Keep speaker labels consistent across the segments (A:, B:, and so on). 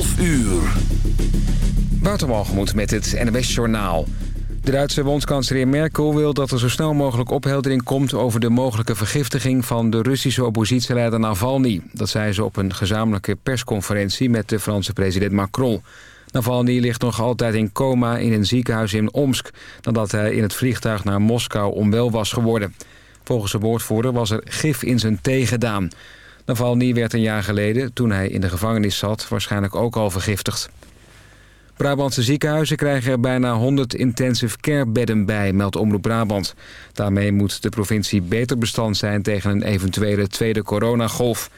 A: 12 uur.
B: Waterwalgemoed met het NWS Journaal. De Duitse bondskanselier Merkel wil dat er zo snel mogelijk opheldering komt... over de mogelijke vergiftiging van de Russische oppositieleider Navalny. Dat zei ze op een gezamenlijke persconferentie met de Franse president Macron. Navalny ligt nog altijd in coma in een ziekenhuis in Omsk... nadat hij in het vliegtuig naar Moskou onwel was geworden. Volgens de woordvoerder was er gif in zijn thee gedaan. Navalny werd een jaar geleden, toen hij in de gevangenis zat... waarschijnlijk ook al vergiftigd. Brabantse ziekenhuizen krijgen er bijna 100 intensive care bedden bij, meldt Omroep Brabant. Daarmee moet de provincie beter bestand zijn tegen een eventuele tweede coronagolf.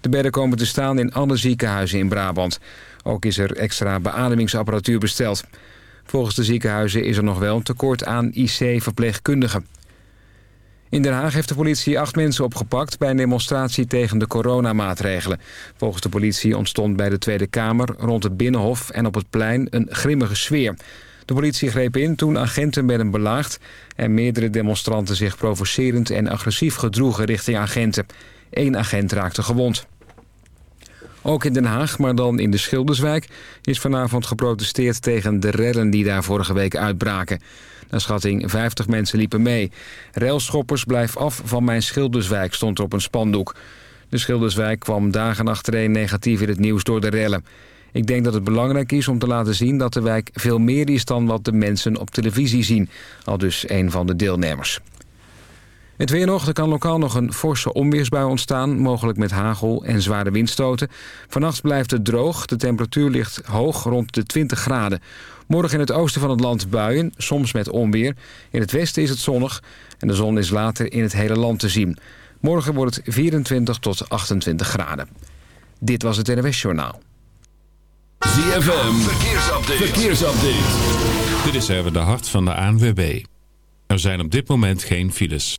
B: De bedden komen te staan in alle ziekenhuizen in Brabant. Ook is er extra beademingsapparatuur besteld. Volgens de ziekenhuizen is er nog wel een tekort aan IC-verpleegkundigen. In Den Haag heeft de politie acht mensen opgepakt... bij een demonstratie tegen de coronamaatregelen. Volgens de politie ontstond bij de Tweede Kamer... rond het Binnenhof en op het plein een grimmige sfeer. De politie greep in toen agenten werden belaagd... en meerdere demonstranten zich provocerend en agressief gedroegen richting agenten. Eén agent raakte gewond. Ook in Den Haag, maar dan in de Schilderswijk... is vanavond geprotesteerd tegen de rellen die daar vorige week uitbraken. Naar schatting 50 mensen liepen mee. Railschoppers blijf af van mijn Schilderswijk, stond er op een spandoek. De Schilderswijk kwam dagen achtereen negatief in het nieuws door de rellen. Ik denk dat het belangrijk is om te laten zien dat de wijk veel meer is dan wat de mensen op televisie zien. Al dus een van de deelnemers. Het weer nog, er kan lokaal nog een forse onweersbui ontstaan... mogelijk met hagel en zware windstoten. Vannacht blijft het droog, de temperatuur ligt hoog rond de 20 graden. Morgen in het oosten van het land buien, soms met onweer. In het westen is het zonnig en de zon is later in het hele land te zien. Morgen wordt het 24 tot 28 graden. Dit was het NWS Journaal.
A: ZFM, verkeersupdate. verkeersupdate.
C: Dit is even de hart van de ANWB. Er zijn op dit moment geen files.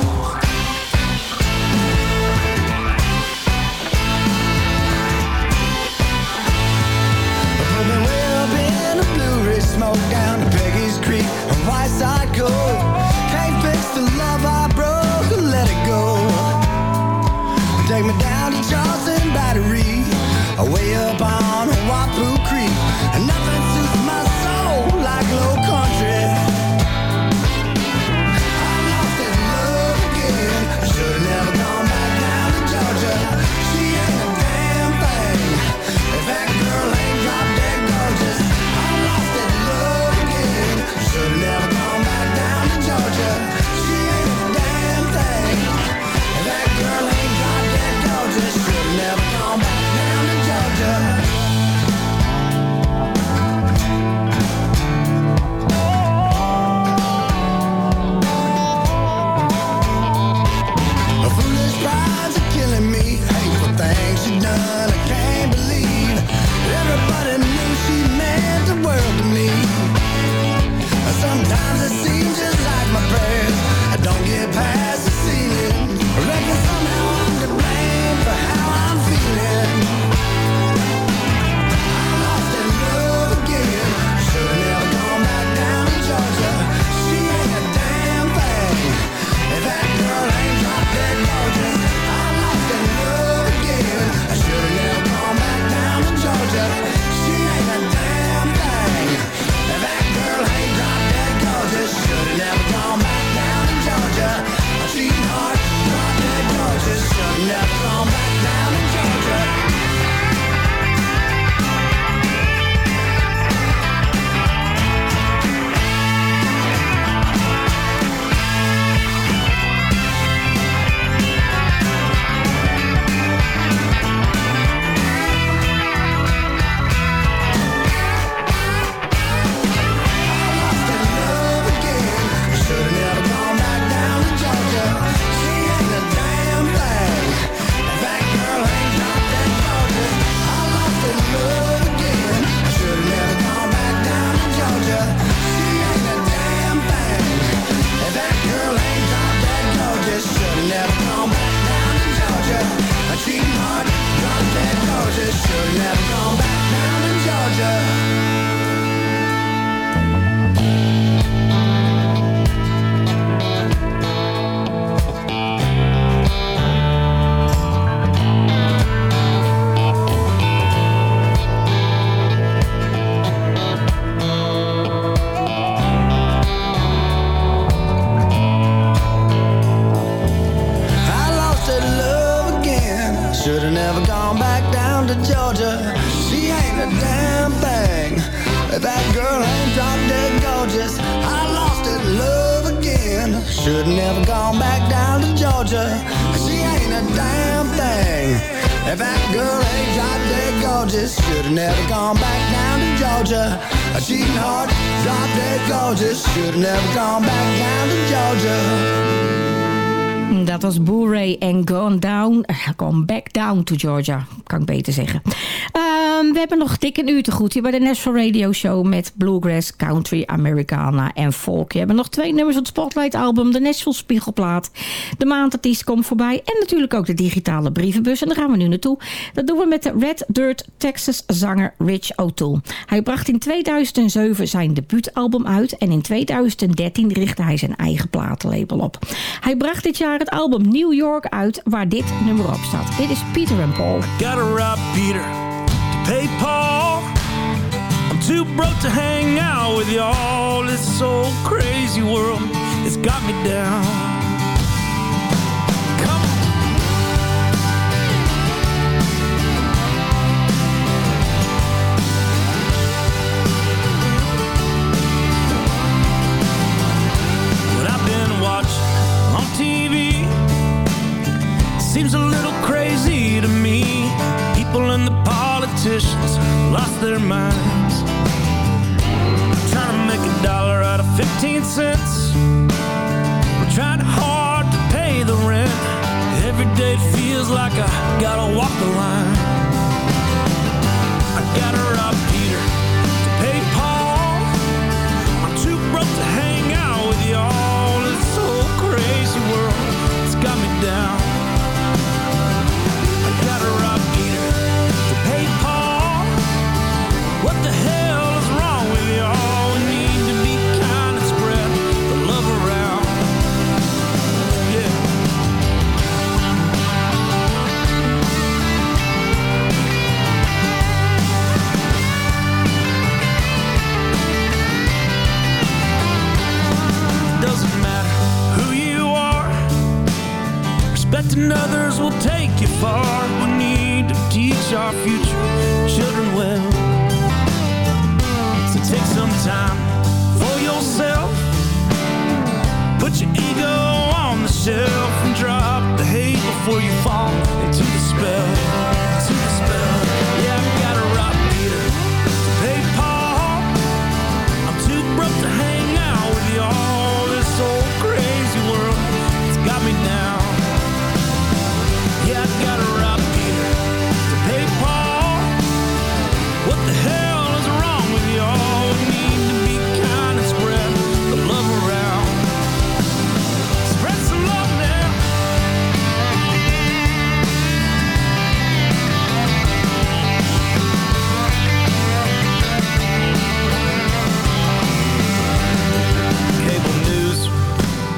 D: If that girl ain't drop dead gorgeous, should've never gone back down to Georgia. A cheating heart, drop dead gorgeous, should've never gone back down to Georgia.
E: Dat was Boo-Ray en Gone Down, Gone Back Down to Georgia, kan ik beter zeggen. We hebben nog dik een uur te goed hier bij de Nashville Radio Show met Bluegrass, Country, Americana en Folk. We hebben nog twee nummers van het Spotlight album, de Nashville Spiegelplaat. De maandartiest komt voorbij en natuurlijk ook de digitale brievenbus. En daar gaan we nu naartoe. Dat doen we met de Red Dirt Texas zanger Rich O'Toole. Hij bracht in 2007 zijn debuutalbum uit en in 2013 richtte hij zijn eigen platenlabel op. Hij bracht dit jaar het album New York uit waar dit nummer op staat. Dit is Peter and Paul.
F: Gotta rob Peter to pay Paul. I'm too broke to hang out with y'all. This so crazy world, it's got me down. Lost their minds. Trying to make a dollar out of 15 cents. We're trying hard to pay the rent. Every day it feels like I gotta walk the line. I gotta rob Peter Respecting others will take you far. We need to teach our future children well. So take some time for yourself. Put your ego on the shelf and drop the hate before you fall into the spell.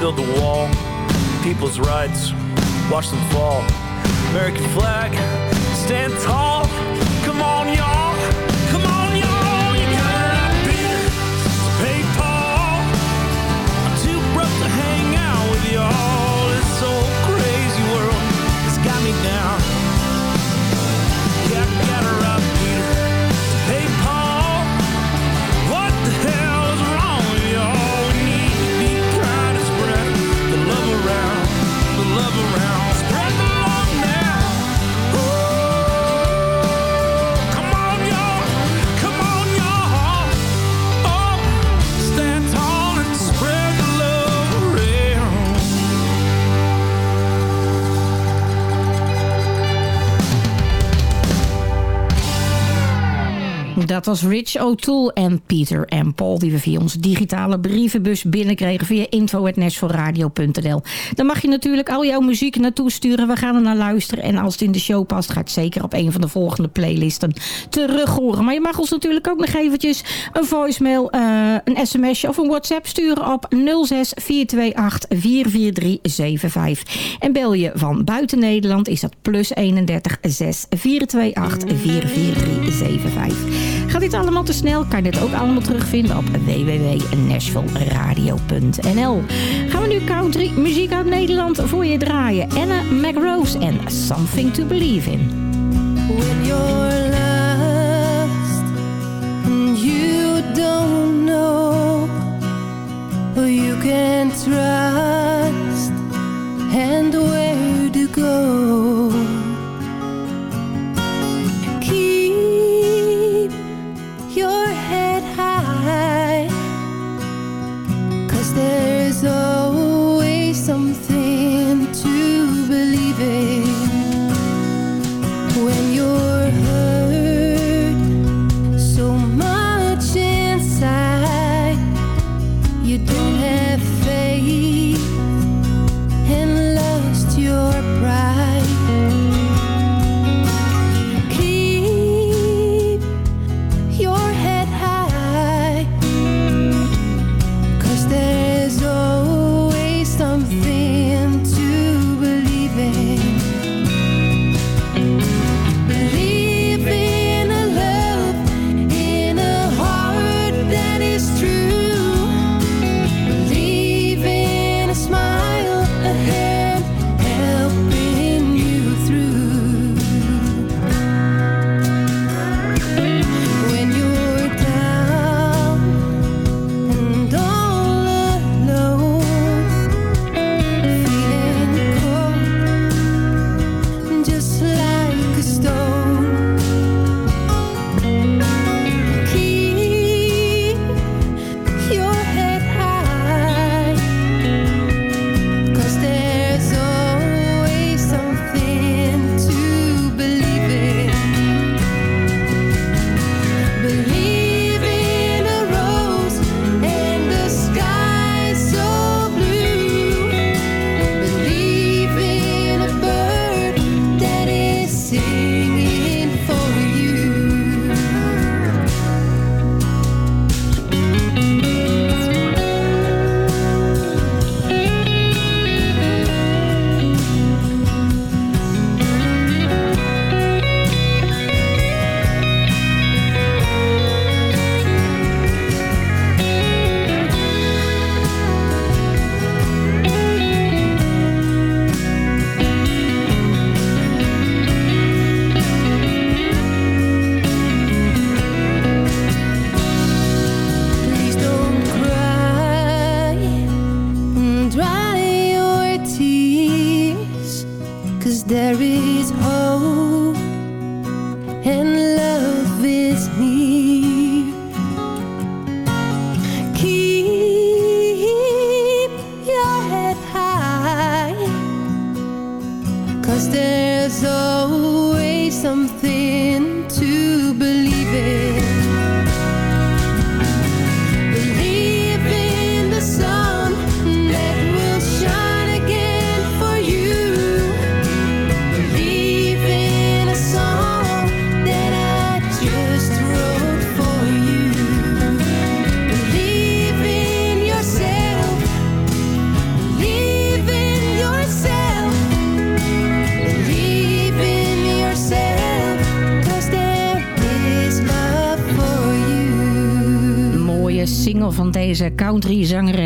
F: Build the wall. People's rights, watch them fall. American flag, stand tall.
E: Dat was Rich O'Toole en Peter en Paul... die we via onze digitale brievenbus binnenkregen... via info.nashvilleradio.nl. Daar mag je natuurlijk al jouw muziek naartoe sturen. We gaan er naar luisteren. En als het in de show past... gaat zeker op een van de volgende playlisten terug horen. Maar je mag ons natuurlijk ook nog eventjes... een voicemail, eh, een sms'je of een WhatsApp sturen... op 06 428 44375. En bel je van buiten Nederland... is dat plus 31 6 428 44375. Gaat dit allemaal te snel? Kan je dit ook allemaal terugvinden op www.nashvilleradio.nl. Gaan we nu country muziek uit Nederland voor je draaien. Anna McRose en Something to Believe in.
G: When you're lost and you don't know who you can trust and where to go.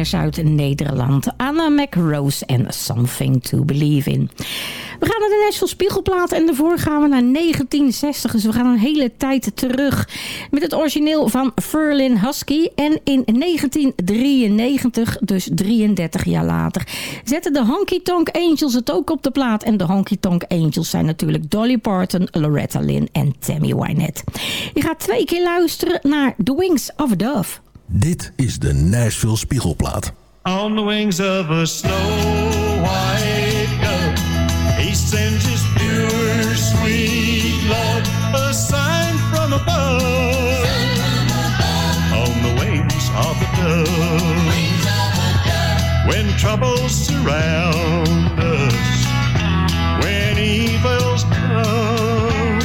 E: Country zangeres uit Nederland. Anna McRose en Something to Believe in. We gaan naar de Nashville Spiegelplaat en daarvoor gaan we naar 1960. Dus we gaan een hele tijd terug met het origineel van Ferlin Husky. En in 1993, dus 33 jaar later, zetten de Honky Tonk Angels het ook op de plaat. En de Honky Tonk Angels zijn natuurlijk Dolly Parton, Loretta Lynn en Tammy Wynette. Je gaat twee keer luisteren naar The Wings of a Dove.
H: Dit is de Nashville Spiegelplaat.
I: On the wings of a snow white dove, he sends his pure, sweet love, a sign from above. On the wings of a dove, when troubles surround us, when evils come,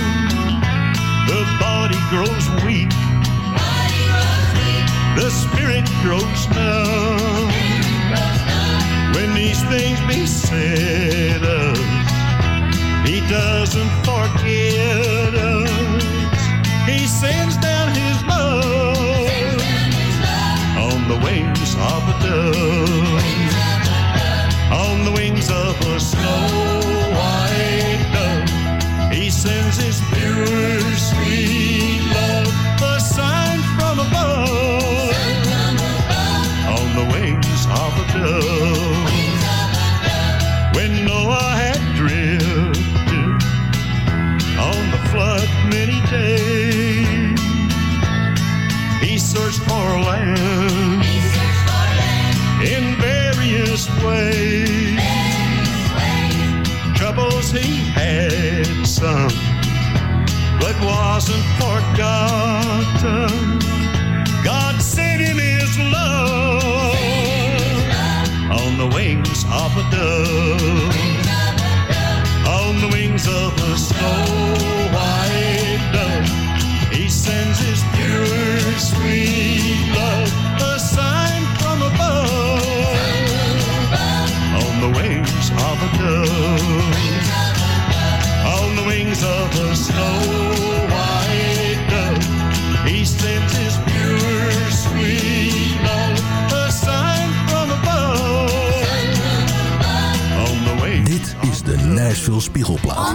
I: the body grows it grows now. When these things
J: be said of, he
K: doesn't forget us. He sends down his love on the wings of a dove, on the wings of a snow white dove. He sends his pure sweet love, a sign from above the wings of a dove. When Noah had drifted on the flood many days, he searched for land, searched for land. in various ways. various ways. Troubles he had some, but wasn't forgotten. on the wings of a dove, on the wings of a snow white dove. He sends his pure, sweet love, a sign from above, on the wings of a dove, on the wings of a snow white dove. He sends his veel Spiegelplaat.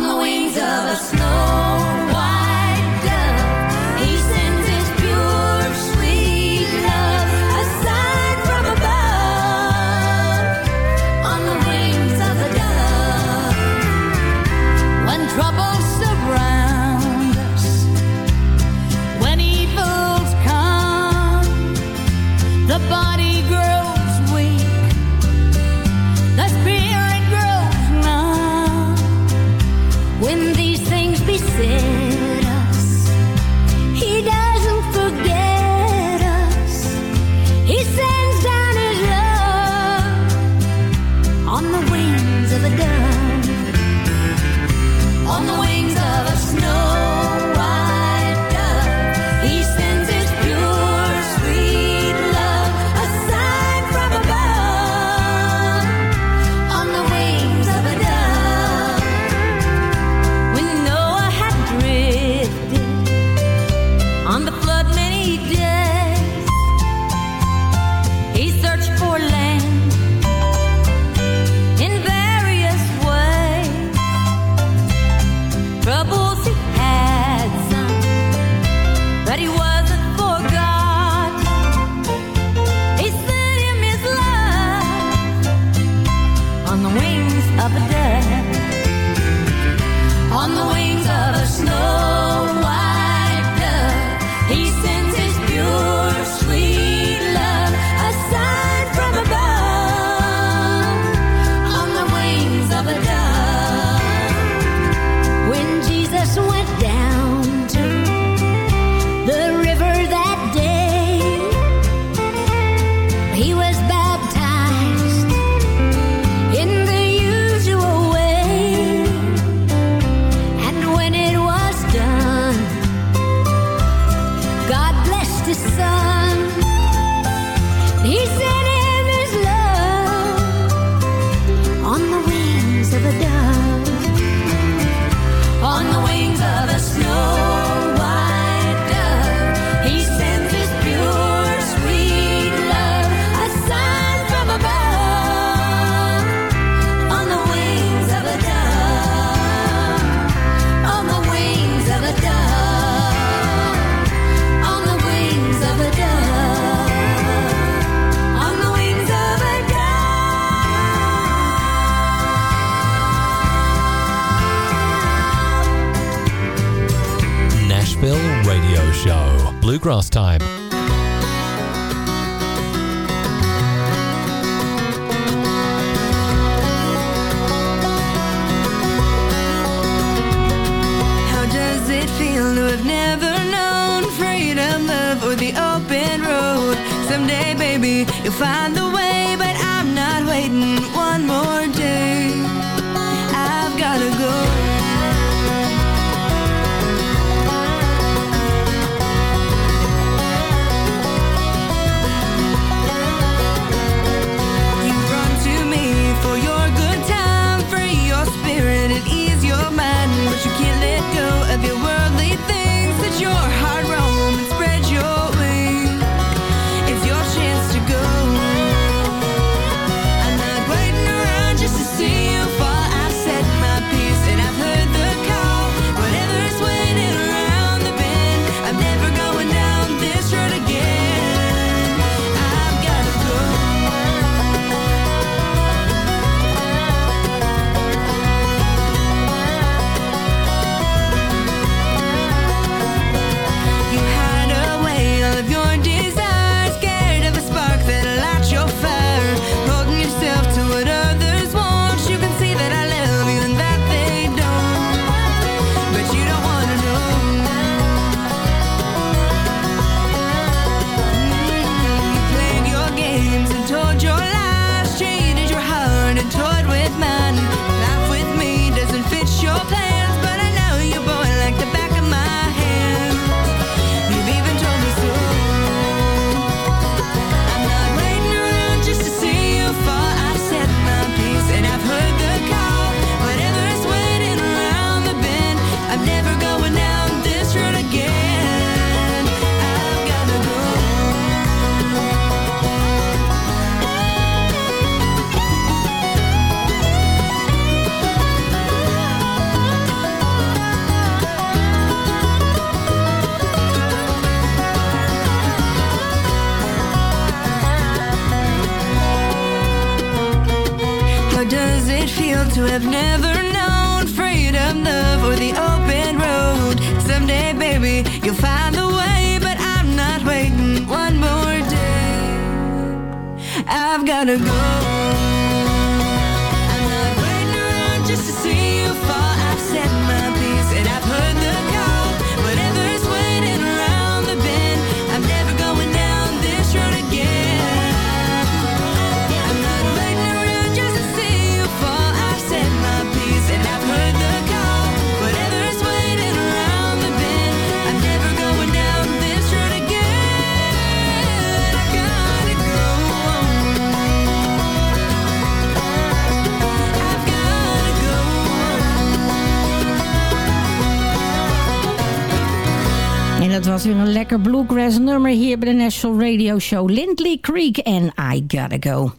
K: Was weer een lekker bluegrass nummer hier bij de National Radio Show. Lindley Creek en I Gotta Go.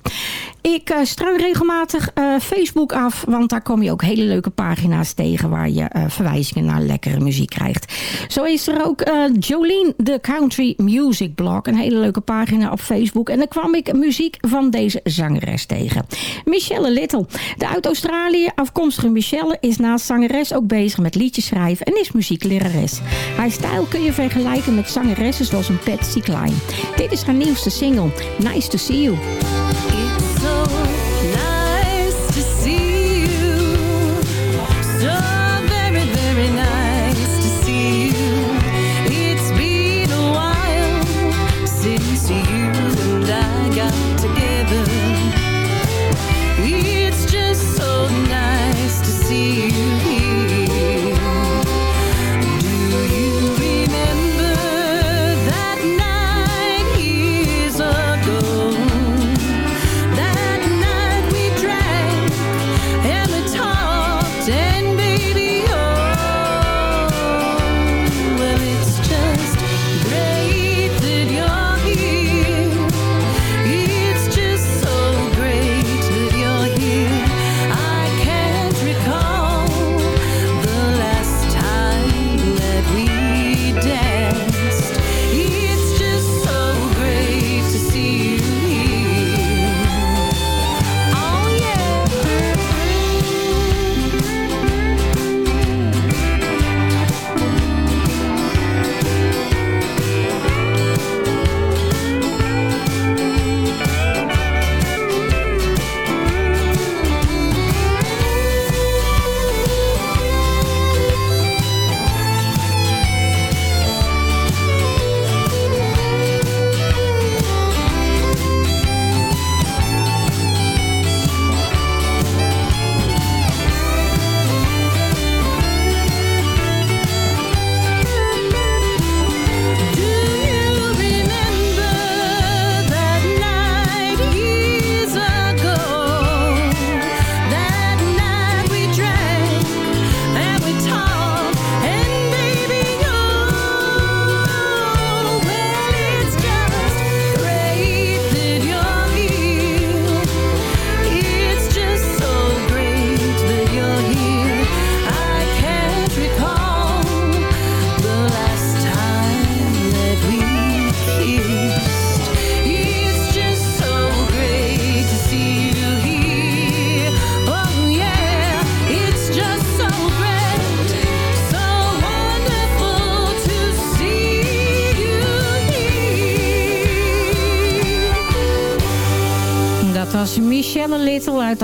K: Ik uh, regelmatig eh, Facebook af, want daar kom je ook hele leuke pagina's tegen waar je eh, verwijzingen naar lekkere muziek krijgt. Zo is er ook Jolene, de Country Music Blog, een hele leuke pagina op Facebook. En daar kwam ik muziek van deze zangeres tegen. Michelle Little. De uit Australië afkomstige Michelle is naast zangeres ook bezig met liedjes schrijven en is muzieklerares. Haar stijl kun je vergelijken met zangeressen zoals een Patsy Cline. Dit is haar nieuwste single, Nice to See You.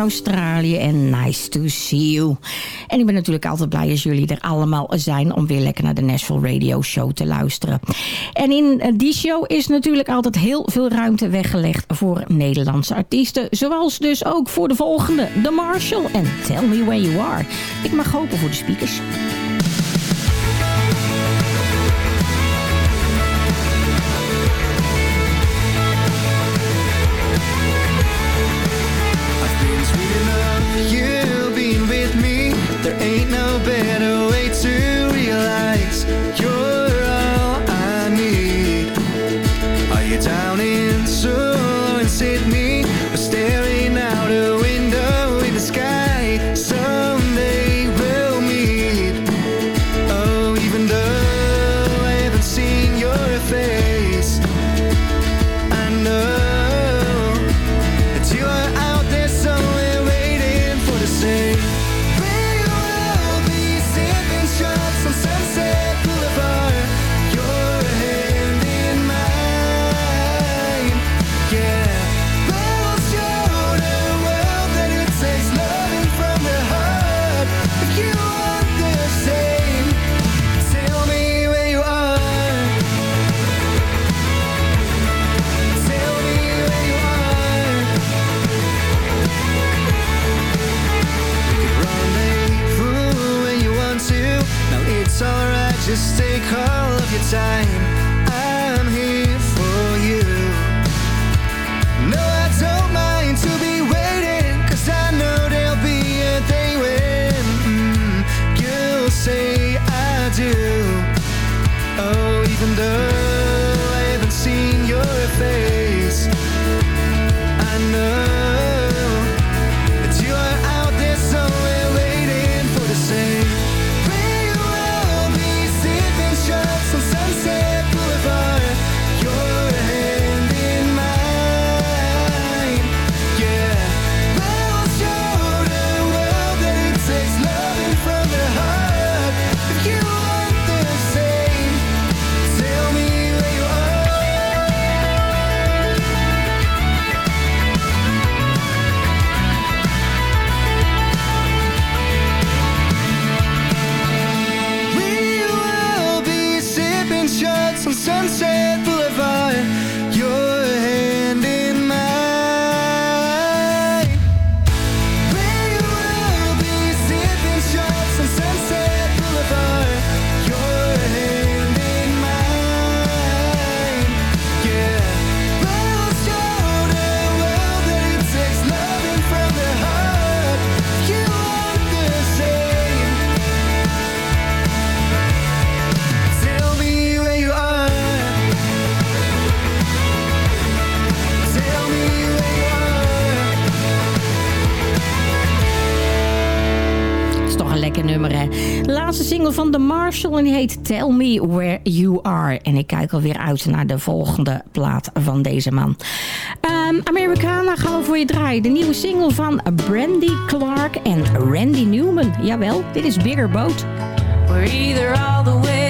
K: Australië en Nice to See You. En ik ben natuurlijk altijd blij als jullie er allemaal zijn... om weer lekker naar de Nashville Radio Show te luisteren. En in eh, die show is natuurlijk altijd heel veel ruimte weggelegd... voor Nederlandse artiesten. Zoals dus ook voor de volgende, The Marshall en Tell Me Where You Are. Ik mag hopen voor de speakers.
E: En die heet Tell Me Where You Are. En ik kijk alweer uit naar de volgende plaat van deze man. Um, Americana gaan we voor je draaien. De nieuwe single van Brandy Clark en Randy Newman. Jawel, dit is Bigger Boat.
K: We're either all the way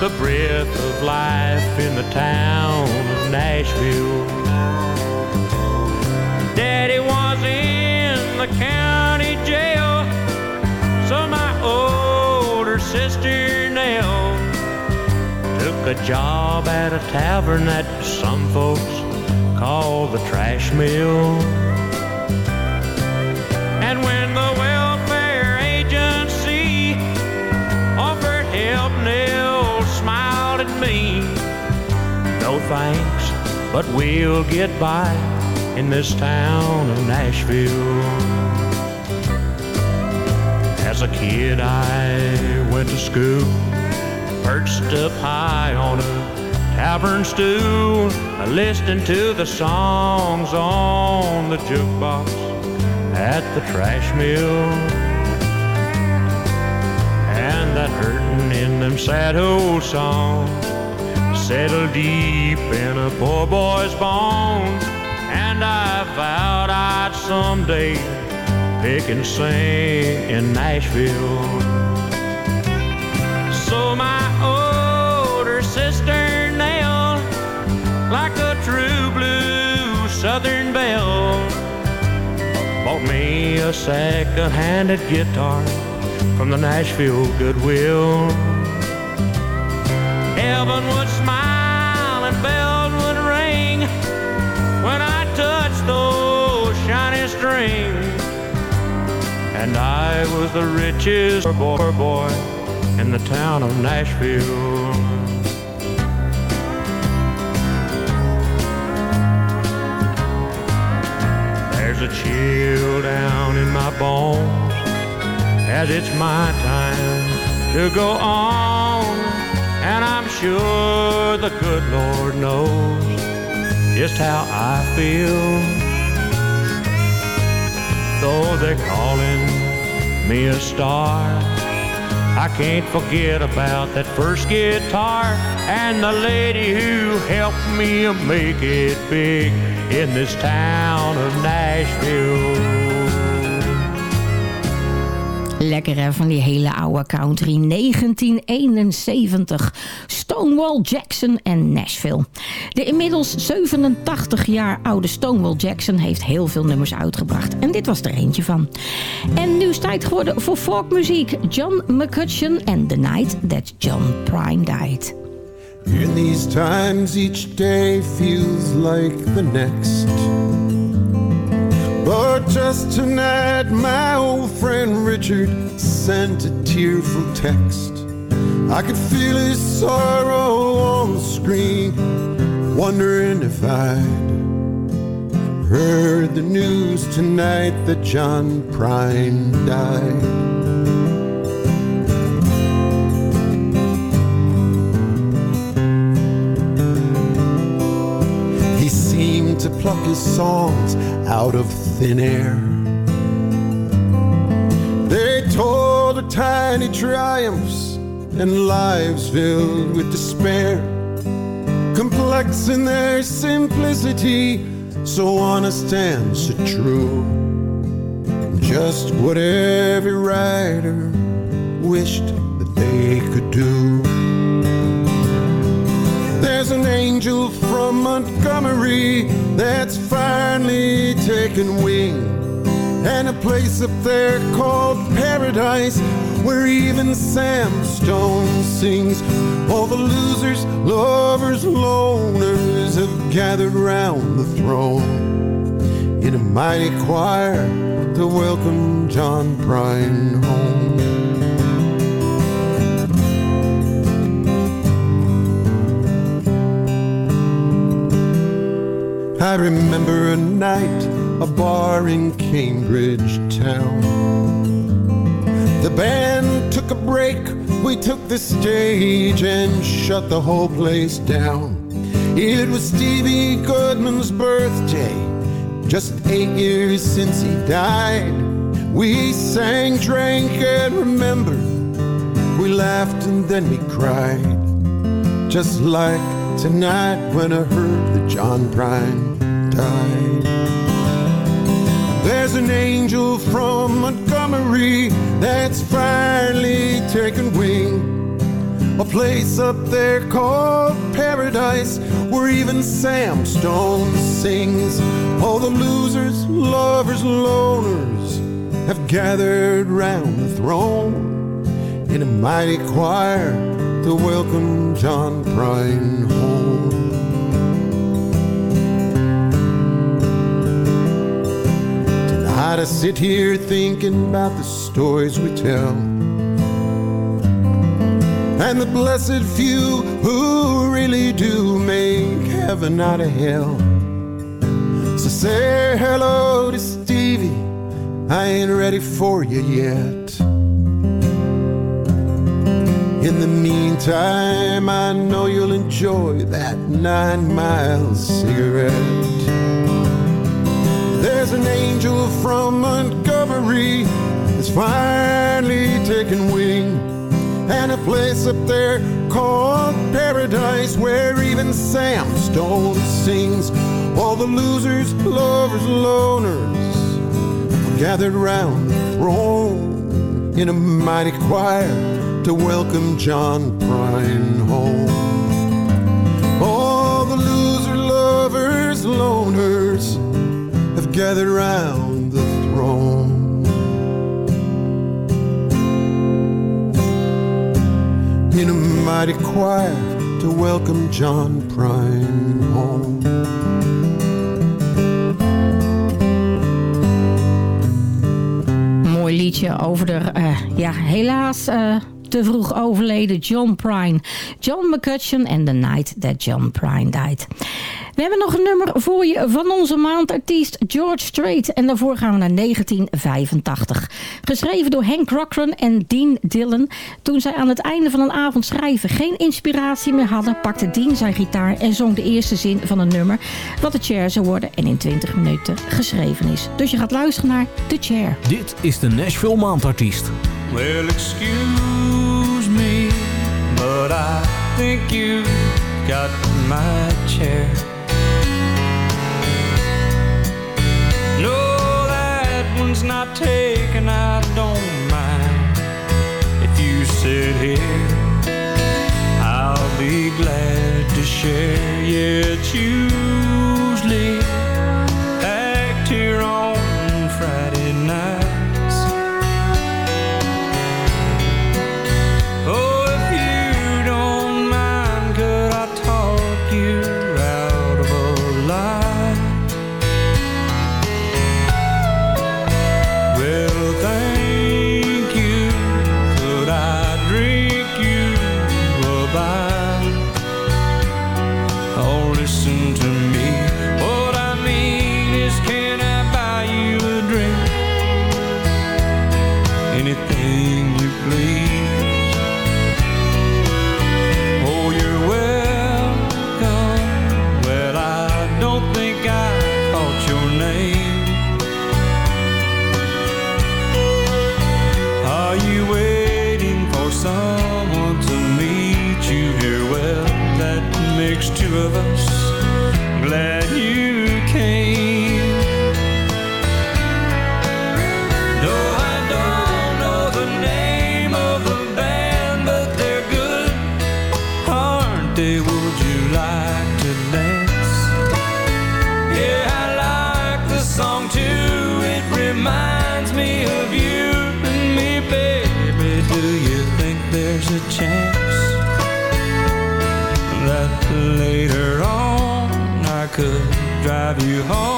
K: the
L: breath of life in the town of Nashville. Daddy was in the county jail, so my older sister Nell took a job at a tavern that some folks call the trash mill. Thanks, but we'll get by in this town of Nashville. As a kid, I went to school, perched up high on a tavern stool, listening to the songs on the jukebox at the trash mill. And that hurting in them sad old songs settled deep in a poor boy's bones. And I vowed I'd someday pick and sing in Nashville. So my older sister Nell, like a true blue Southern belle, bought me a second-handed guitar from the Nashville Goodwill. Heaven would smile And I was the richest boy, boy in the town of Nashville. There's a chill down in my bones as it's my time to go on. And I'm sure the good Lord knows just how I feel. Though they're calling me a star, I can't forget about that first guitar and the lady who helped me make it big in this town of Nashville.
E: Lekker hè, van die hele oude country. 1971. Stonewall Jackson en Nashville. De inmiddels 87 jaar oude Stonewall Jackson heeft heel veel nummers uitgebracht. En dit was er eentje van. En nu is het tijd geworden voor folkmuziek. John McCutcheon en The Night That John Prine Died.
M: In these times, each day feels like the next. But just tonight, my old friend Richard sent a tearful text. I could feel his sorrow on the screen, wondering if I'd heard the news tonight that John Prine died. He seemed to pluck his songs out of thin air. They told of tiny triumphs and lives filled with despair. Complex in their simplicity, so honest and so true. Just what every writer wished that they could do. There's an angel from Montgomery that's finally taken wing. And a place up there called paradise where even Sam Stone sings. All the losers, lovers, loners have gathered round the throne in a mighty choir to welcome John Prine home. I remember a night, a bar in Cambridge town. The band took a break, we took the stage and shut the whole place down. It was Stevie Goodman's birthday, just eight years since he died. We sang, drank, and remembered. We laughed and then we cried. Just like tonight when I heard that John Prine died. There's an angel from Montgomery that's finally taken wing. A place up there called paradise where even Sam Stone sings. All the losers, lovers, loners have gathered round the throne in a mighty choir to welcome John Prine home. Tonight I sit here thinking about the stories we tell and the blessed few who really do make heaven out of hell. So say hello to Stevie, I ain't ready for you yet. In the meantime, I know you'll enjoy that nine mile cigarette. An angel from Montgomery that's finally taken wing and a place up there called paradise where even Sam Stone sings. All the losers, lovers, loners gathered round the throne in a mighty choir to welcome John Prine home. All the loser, lovers, loners gathered round the throne. in a mighty choir to welcome John Prine home.
E: Mooi liedje over de, uh, ja, helaas uh, te vroeg overleden John Prine. John McCutcheon en The Night That John Prine Died. We hebben nog een nummer voor je van onze maandartiest George Strait. En daarvoor gaan we naar 1985. Geschreven door Hank Cochran en Dean Dillon. Toen zij aan het einde van een avond schrijven geen inspiratie meer hadden... pakte Dean zijn gitaar en zong de eerste zin van een nummer... wat de Chair zou worden en in 20 minuten geschreven is. Dus je gaat luisteren naar The Chair.
H: Dit is de Nashville Maandartiest.
F: Well, excuse me, but I think you got my chair. One's not taken, I don't mind. If you sit here, I'll be glad to share. Yeah, it's usually you home?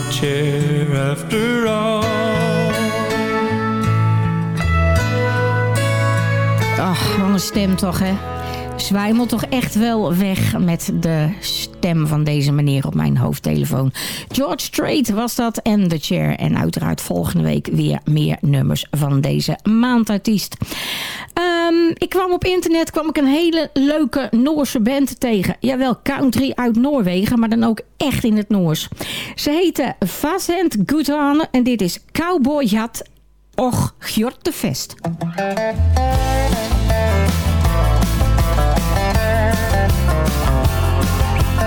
F: Chair after all.
E: Ach, wat een stem toch, hè? Zwijmelt toch echt wel weg met de stem van deze meneer op mijn hoofdtelefoon. George Strait was dat en The Chair. En uiteraard volgende week weer meer nummers van deze maandartiest. Ehm, ik kwam op internet kwam ik een hele leuke Noorse band tegen. Jawel, country uit Noorwegen, maar dan ook echt in het Noors. Ze heten Vazent Gudane en dit is Cowboy Jat Och Gjortefest.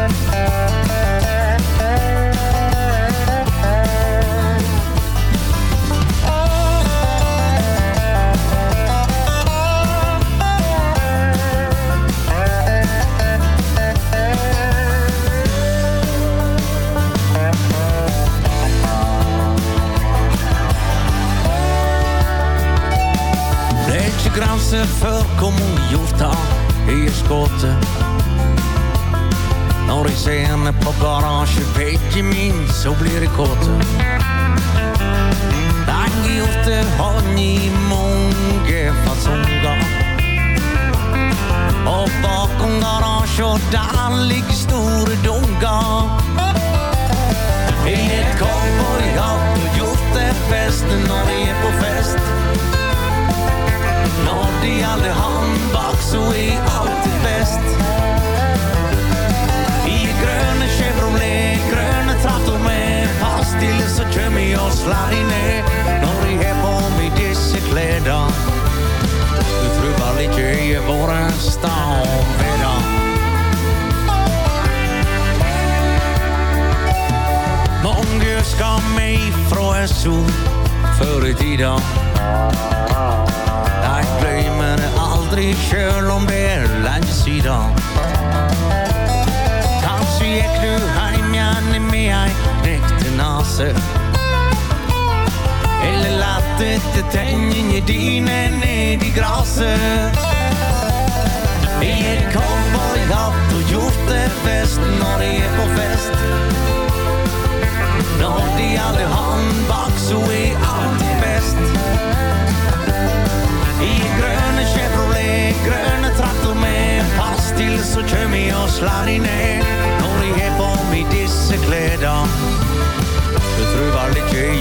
N: Beetje granse voorkomen hjorta i skottet Når jeg ser henne på garasje, vet min, så blir det kåte. Den hjorte har ni mange fasonger. Og bakom garasjen, der ligger store dunker. I et cowboyhatt gjort det beste når de er på fest. Når de aldri har en bak, så er alltid best. I grønne Chevrolet, grønne traktor med pastille, så og slår de ned. Når de har på meg disse kleder. Du tror bare ikke i våre stavveder. Mange skal med fra før i. blöj men är aldrig köl om det är landsidan. Tansiek nu harimiani miai nektenase. Eller latte te tänjinje dine ned i graset. I en cowboyhatt och hjortefest, Norge på fest. Når Nådd i allehånd, bakso är alltid bäst. I grønne Chevrolet, grønne traktor med pastill, så kjører vi og slår de ned. Når de har på meg disse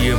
N: i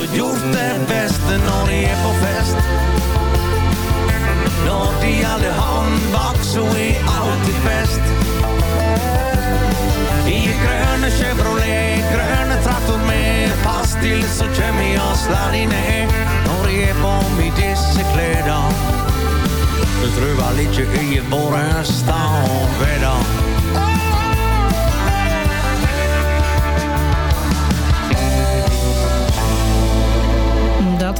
N: hjortevest når de er på fest. Når de alle har en bak, så er alltid best. I grønne Chevrolet, grønne traktor med pastill, så kjører vi og slår de ned. Når de er på meg disse kleder. Du tror vel ikke i våre stavveder.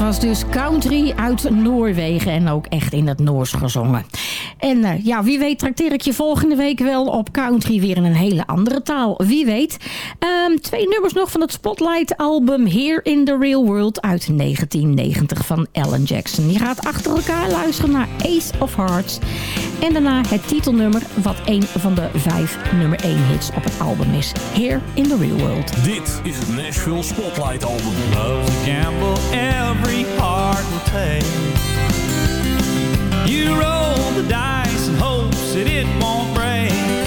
E: Was dus country uit Noorwegen en ook echt in het Noors gezongen. En eh, ja, wie weet trakteer ik je volgende week wel op country weer in een hele andere taal. Wie weet. Ehm, twee nummers nog van het Spotlight album Here in the Real World uit 1990 van Alan Jackson. Je gaat achter elkaar luisteren naar Ace of Hearts. En daarna het titelnummer wat een van de vijf nummer 1 hits op het album is. Here in the Real World.
H: Dit is het Nashville Spotlight album.
F: Love's a gamble every heart will take. You roll the dice in hopes that it won't break.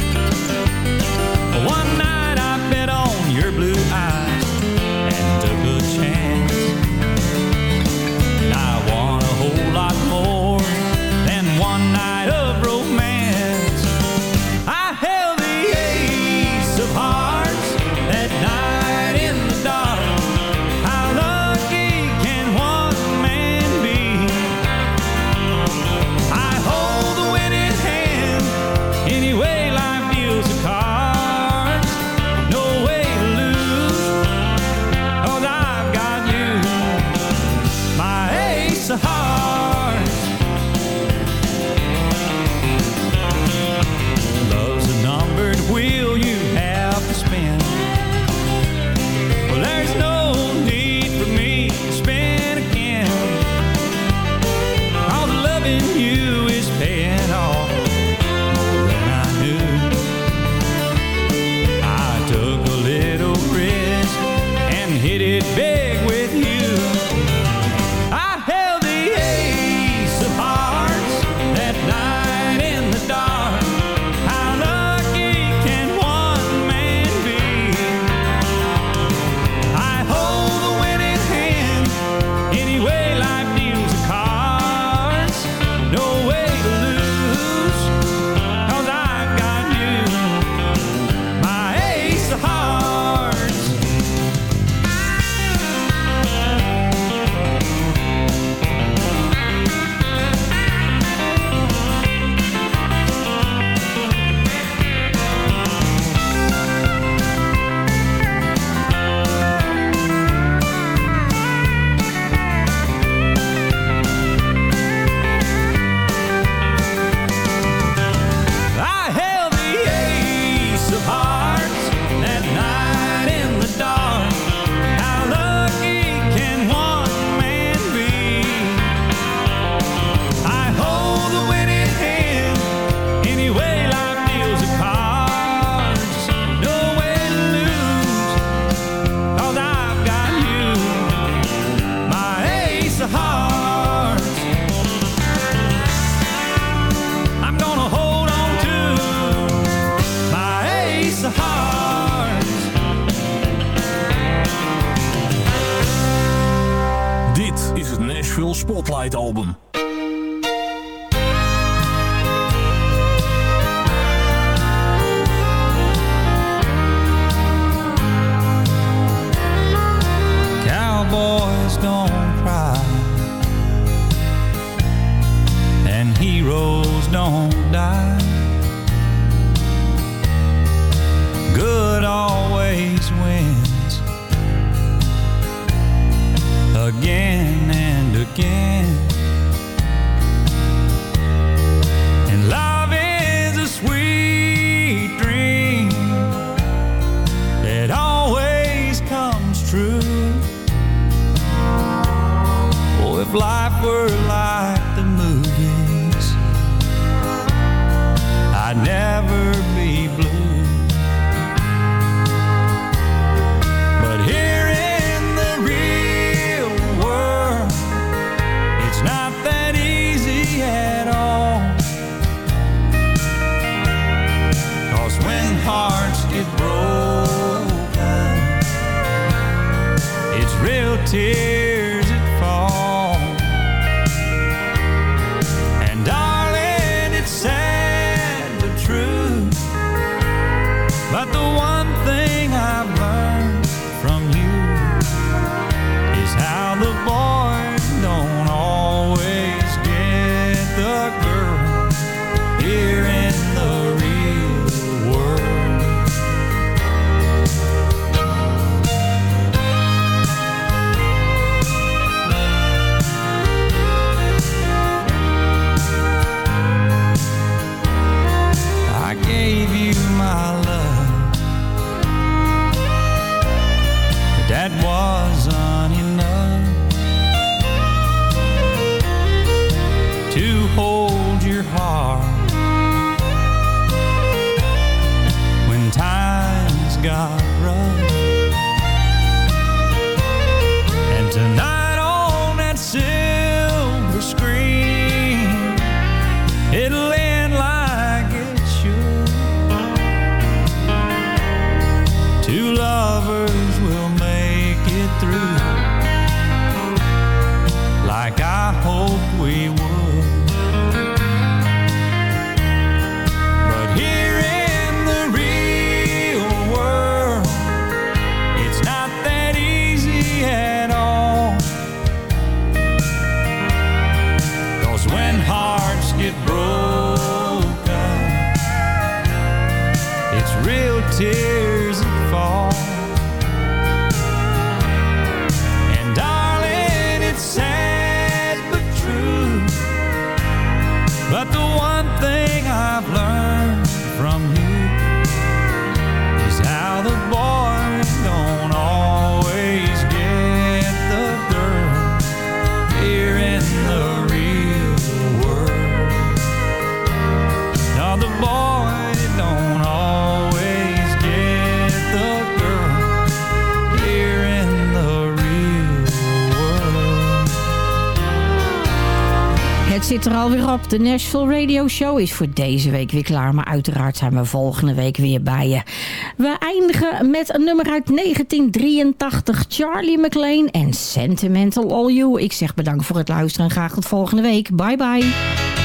F: Spotlight Album.
E: De Nashville Radio Show is voor deze week weer klaar. Maar uiteraard zijn we volgende week weer bij je. We eindigen met een nummer uit 1983. Charlie McLean en Sentimental All You. Ik zeg bedankt voor het luisteren en graag tot volgende week. Bye bye.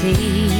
K: see.